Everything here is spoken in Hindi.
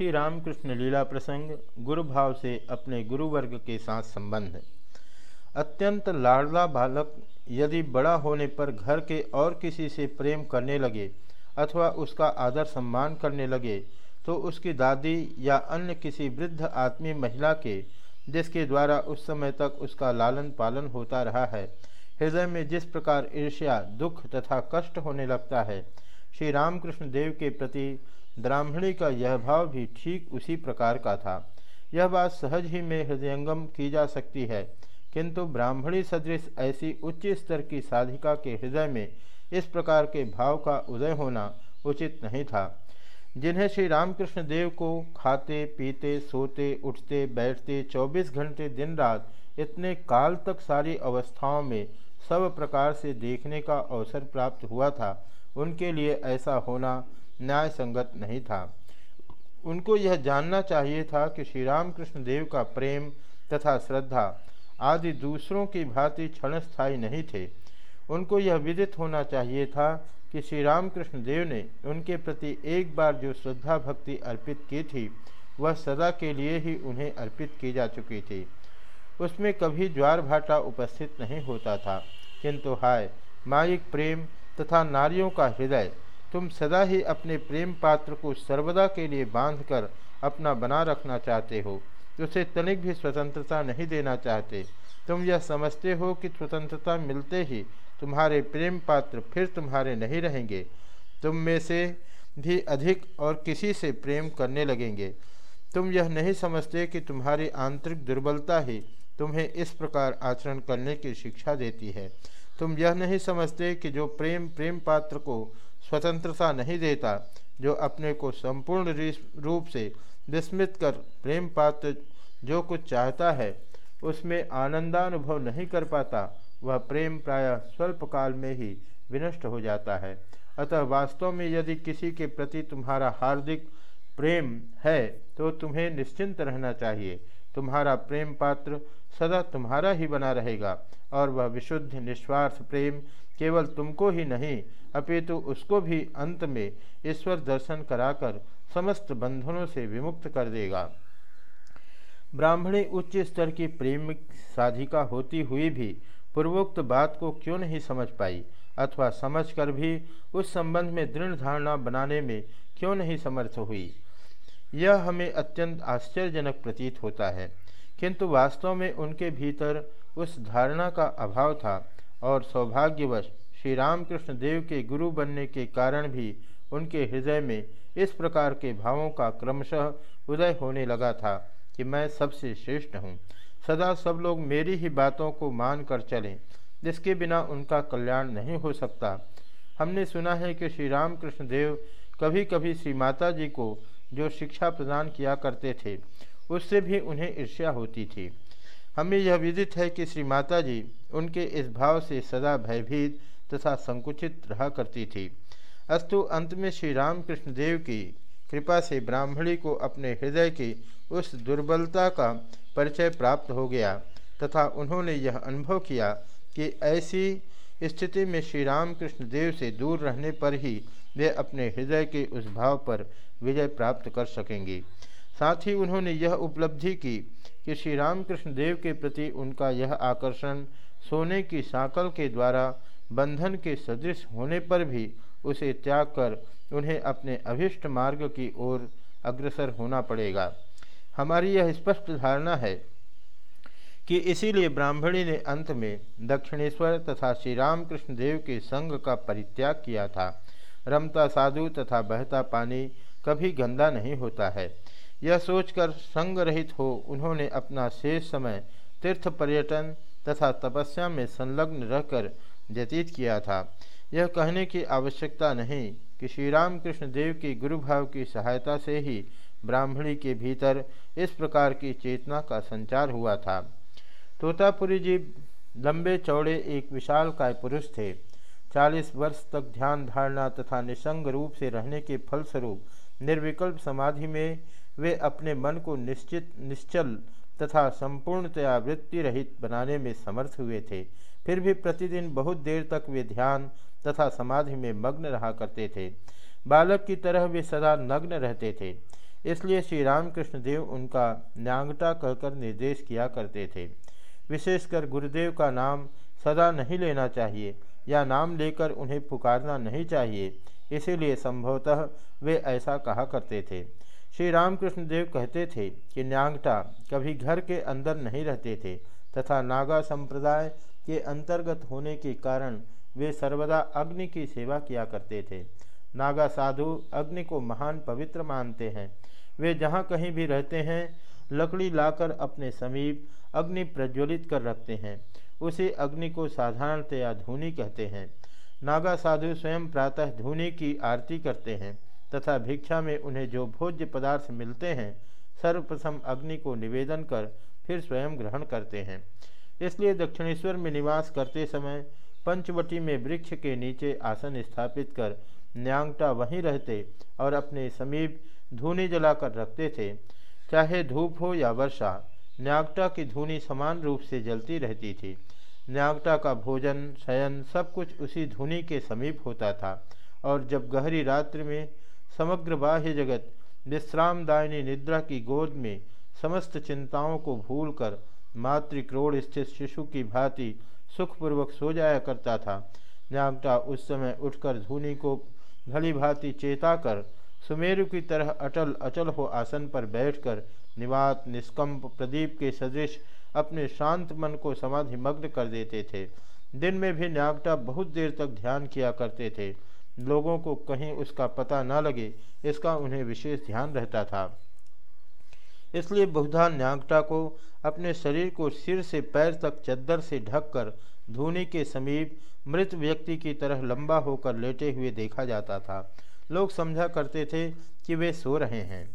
श्री रामकृष्ण लीला प्रसंग गुरु भाव से अपने गुरुवर्ग के साथ संबंध अत्यंत लाडला बालक यदि बड़ा होने पर घर के और किसी से प्रेम करने लगे अथवा उसका आदर सम्मान करने लगे तो उसकी दादी या अन्य किसी वृद्ध आत्मीय महिला के, जिसके द्वारा उस समय तक उसका लालन पालन होता रहा है, हृदय में जिस प्रकार ईर्ष्या, दुख तथा कष्ट होने लगता है श्री रामकृष्ण देव के प्रति ब्राह्मणी का यह भाव भी ठीक उसी प्रकार का था। यह बात सहज ही में हृदयंगम की जा सकती है, किंतु ब्राह्मणी सदृश ऐसी उच्च स्तर की साधिका के हृदय में इस प्रकार के भाव का उदय होना उचित नहीं था। जिन्हें श्री रामकृष्ण देव को खाते, पीते, सोते, उठते, बैठते 24 घंटे दिन रात इतने काल तक सारी अवस्थाओं में सब प्रकार से देखने का अवसर प्राप्त हुआ था उनके लिए ऐसा होना न्याय संगत नहीं था। उनको यह जानना चाहिए था कि श्री रामकृष्ण देव का प्रेम तथा श्रद्धा आदि दूसरों की भांति क्षणस्थायी नहीं थे। उनको यह विदित होना चाहिए था कि श्री रामकृष्ण देव ने उनके प्रति एक बार जो श्रद्धा भक्ति अर्पित की थी, वह सदा के लिए ही उन्हें अर्पित की जा चुकी थी। उसमें कभी ज्वार भाटा उपस्थित नहीं होता था, किंतु हाय माइक प्रेम तथा नारियों का हृदय तुम सदा ही अपने प्रेम पात्र को सर्वदा के लिए बांधकर अपना बना रखना चाहते हो। उसे तनिक भी स्वतंत्रता नहीं देना चाहते। तुम यह समझते हो कि स्वतंत्रता मिलते ही तुम्हारे प्रेम पात्र फिर तुम्हारे नहीं रहेंगे। तुम में से भी अधिक और किसी से प्रेम करने लगेंगे। तुम यह नहीं समझते कि तुम्हारी आंतरिक दुर्बलता ही तुम्हें इस प्रकार आचरण करने की शिक्षा देती है। तुम यह नहीं समझते कि जो प्रेम प्रेम पात्र को स्वतंत्रता नहीं देता, जो अपने को संपूर्ण रूप से विस्मित कर प्रेम पात्र जो कुछ चाहता है, उसमें आनंदानुभव नहीं कर पाता, वह प्रेम प्राय स्वल्प काल में ही विनष्ट हो जाता है। अतः वास्तव में यदि किसी के प्रति तुम्हारा हार्दिक प्रेम है तो तुम्हें निश्चिंत रहना चाहिए। तुम्हारा प्रेम पात्र सदा तुम्हारा ही बना रहेगा, और वह विशुद्ध, निस्वार्थ प्रेम केवल तुमको ही नहीं, अपितु उसको भी अंत में ईश्वर दर्शन कराकर समस्त बंधनों से विमुक्त कर देगा। ब्राह्मणी उच्च स्तर की प्रेम साधिका होती हुई भी पूर्वोक्त बात को क्यों नहीं समझ पाई, अथवा समझकर भी उस संबंध में दृढ़ धारणा बनाने में क्यों नहीं समर्थ हुई? यह हमें अत्यंत आश्चर्यजनक प्रतीत होता है। किंतु वास्तव में उनके भीतर उस धारणा का अभाव था और सौभाग्यवश श्री रामकृष्ण देव के गुरु बनने के कारण भी उनके हृदय में इस प्रकार के भावों का क्रमशः उदय होने लगा था कि मैं सबसे श्रेष्ठ हूँ। सदा सब लोग मेरी ही बातों को मान कर चलें, जिसके बिना उनका कल्याण नहीं हो सकता। हमने सुना है कि श्री रामकृष्ण देव कभी कभी श्री माता जी को जो शिक्षा प्रदान किया करते थे, उससे भी उन्हें ईर्ष्या होती थी। हमें यह विदित है कि श्री माता जी उनके इस भाव से सदा भयभीत तथा संकुचित रहा करती थी। अस्तु अंत में श्री रामकृष्ण देव की कृपा से ब्राह्मणी को अपने हृदय की उस दुर्बलता का परिचय प्राप्त हो गया तथा उन्होंने यह अनुभव किया कि ऐसी स्थिति में श्री रामकृष्ण देव से दूर रहने पर ही वे अपने हृदय के उस भाव पर विजय प्राप्त कर सकेंगे। साथ ही उन्होंने यह उपलब्धि की कि श्री रामकृष्ण देव के प्रति उनका यह आकर्षण सोने की साकल के द्वारा, बंधन के सदृश होने पर भी उसे त्याग कर उन्हें अपने अभिष्ट मार्ग की ओर अग्रसर होना पड़ेगा। हमारी यह स्पष्ट धारणा है कि इसीलिए ब्राह्मणी ने अंत में दक्षिणेश्वर तथा श्री रामकृष्ण देव के संग का परित्याग किया था। रमता साधु तथा बहता पानी कभी गंदा नहीं होता है। यह सोचकर संग रहित हो उन्होंने अपना शेष समय तीर्थ पर्यटन तथा तपस्या में संलग्न रहकर व्यतीत किया था। यह कहने की आवश्यकता नहीं कि श्री रामकृष्ण देव की गुरुभाव की सहायता से ही ब्राह्मणी के भीतर इस प्रकार की चेतना का संचार हुआ था। तोतापुरी जी लंबे चौड़े एक विशाल काय पुरुष थे। चालीस वर्ष तक ध्यान धारणा तथा निसंग रूप से रहने के फलस्वरूप निर्विकल्प समाधि में वे अपने मन को निश्चित, निश्चल तथा संपूर्णतया वृत्ति रहित बनाने में समर्थ हुए थे। फिर भी प्रतिदिन बहुत देर तक वे ध्यान तथा समाधि में मग्न रहा करते थे। बालक की तरह वे सदा नग्न रहते थे। इसलिए श्री रामकृष्ण देव उनका न्यांगटा कहकर निर्देश किया करते थे। विशेषकर गुरुदेव का नाम सदा नहीं लेना चाहिए। या नाम लेकर उन्हें पुकारना नहीं चाहिए। इसीलिए संभवतः वे ऐसा कहा करते थे। श्री रामकृष्ण देव कहते थे कि न्यांगटा कभी घर के अंदर नहीं रहते थे तथा नागा संप्रदाय के अंतर्गत होने के कारण वे सर्वदा अग्नि की सेवा किया करते थे। नागा साधु अग्नि को महान पवित्र मानते हैं। वे जहाँ कहीं भी रहते हैं, लकड़ी लाकर अपने समीप अग्नि प्रज्वलित कर रखते हैं। उसी अग्नि को साधारणतया धूनी कहते हैं। नागा साधु स्वयं प्रातः धूनी की आरती करते हैं तथा भिक्षा में उन्हें जो भोज्य पदार्थ मिलते हैं, सर्वप्रथम अग्नि को निवेदन कर फिर स्वयं ग्रहण करते हैं। इसलिए दक्षिणेश्वर में निवास करते समय पंचवटी में वृक्ष के नीचे आसन स्थापित कर न्यांगटा वहीं रहते और अपने समीप धूनी जलाकर रखते थे, चाहे धूप हो या वर्षा। न्यागटा की धूनी समान रूप से जलती रहती थी। न्यागटा का भोजन, शयन सब कुछ उसी धुनी के समीप होता था और जब गहरी रात्रि में समग्र बाह्य जगत विश्रामदायिनी निद्रा की गोद में समस्त चिंताओं को भूलकर मातृक्रोड़ स्थित शिशु की भांति सुखपूर्वक सो जाया करता था, न्यागटा उस समय उठकर धूनी को भली भांति चेता कर सुमेरु की तरह अटल अचल हो आसन पर बैठकर निवात निष्कंप प्रदीप के सदृश अपने शांत मन को समाधि मग्न कर देते थे। दिन में भी न्यागटा बहुत देर तक ध्यान किया करते थे। लोगों को कहीं उसका पता न लगे, इसका उन्हें विशेष ध्यान रहता था। इसलिए बहुधा न्यागटा को अपने शरीर को सिर से पैर तक चद्दर से ढककर धूनी के समीप मृत व्यक्ति की तरह लंबा होकर लेटे हुए देखा जाता था। लोग समझा करते थे कि वे सो रहे हैं।